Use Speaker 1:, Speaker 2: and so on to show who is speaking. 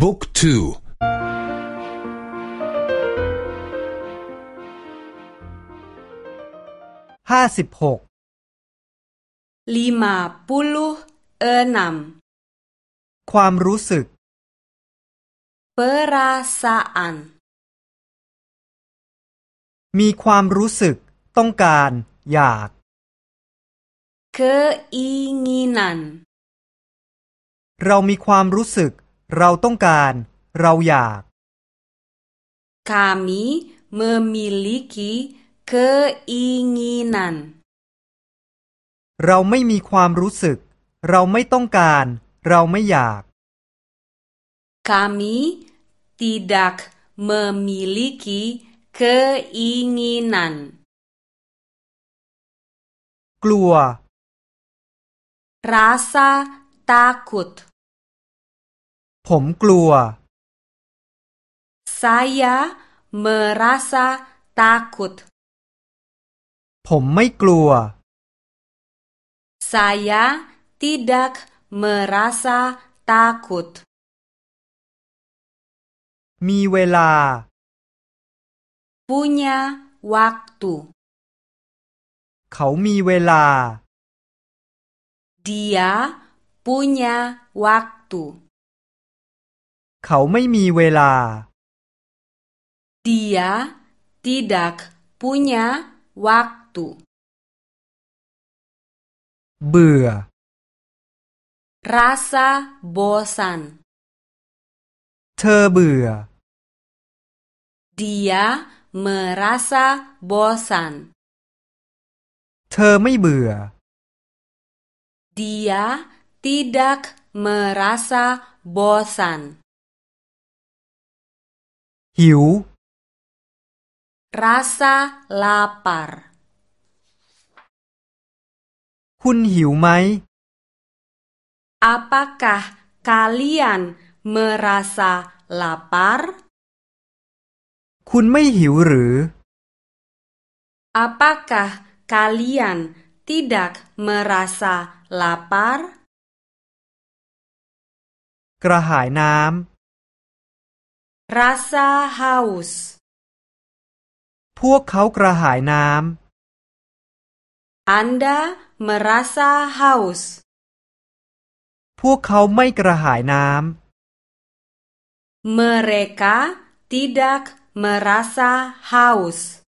Speaker 1: บุ๊กทูห้าสิบหก
Speaker 2: ลิมาปุลุเอนาม
Speaker 1: ความรู้สึก
Speaker 2: ปรา a s อัน
Speaker 1: มีความรู้สึกต้องการ อยาก
Speaker 2: เคอิงินัน
Speaker 1: เรามีความรู้สึกเราต้องการ เราอยาก
Speaker 2: kami memiliki keinginan
Speaker 1: เราไม่มีความรู้สึก เราไม่ต้องการ เราไม่อยาก
Speaker 2: kami tidak memiliki keinginan กลัว rasa takut
Speaker 3: ผมกลัว
Speaker 2: saya merasa takut
Speaker 1: ผมไม่กลัว
Speaker 2: saya tidak merasa takut
Speaker 1: มีเวลา
Speaker 2: punya waktu
Speaker 1: เขามีเวลา
Speaker 2: dia punya waktu
Speaker 1: เขาไม่มีเวลา
Speaker 2: dia tidak punya waktu เบื่อ rasa bosan
Speaker 3: เธอเบื่อ
Speaker 2: dia merasa bosan
Speaker 1: เธอไม่เบื่อ
Speaker 2: dia tidak merasa bosan หิว rasa lapar
Speaker 1: คุณหิวไหม
Speaker 2: apakah kalian merasa lapar
Speaker 1: คุณไม่หิวหรือ
Speaker 2: apakah kalian tidak merasa
Speaker 3: lapar
Speaker 1: กระหายน้ำ
Speaker 3: รัสซาฮาส์
Speaker 1: พวกเขากระหายน้ำ
Speaker 2: Anda m e ส a s a haus
Speaker 1: พวกเขาไม่กระหายน้
Speaker 2: ำ m e r e k า tidak merasa haus ม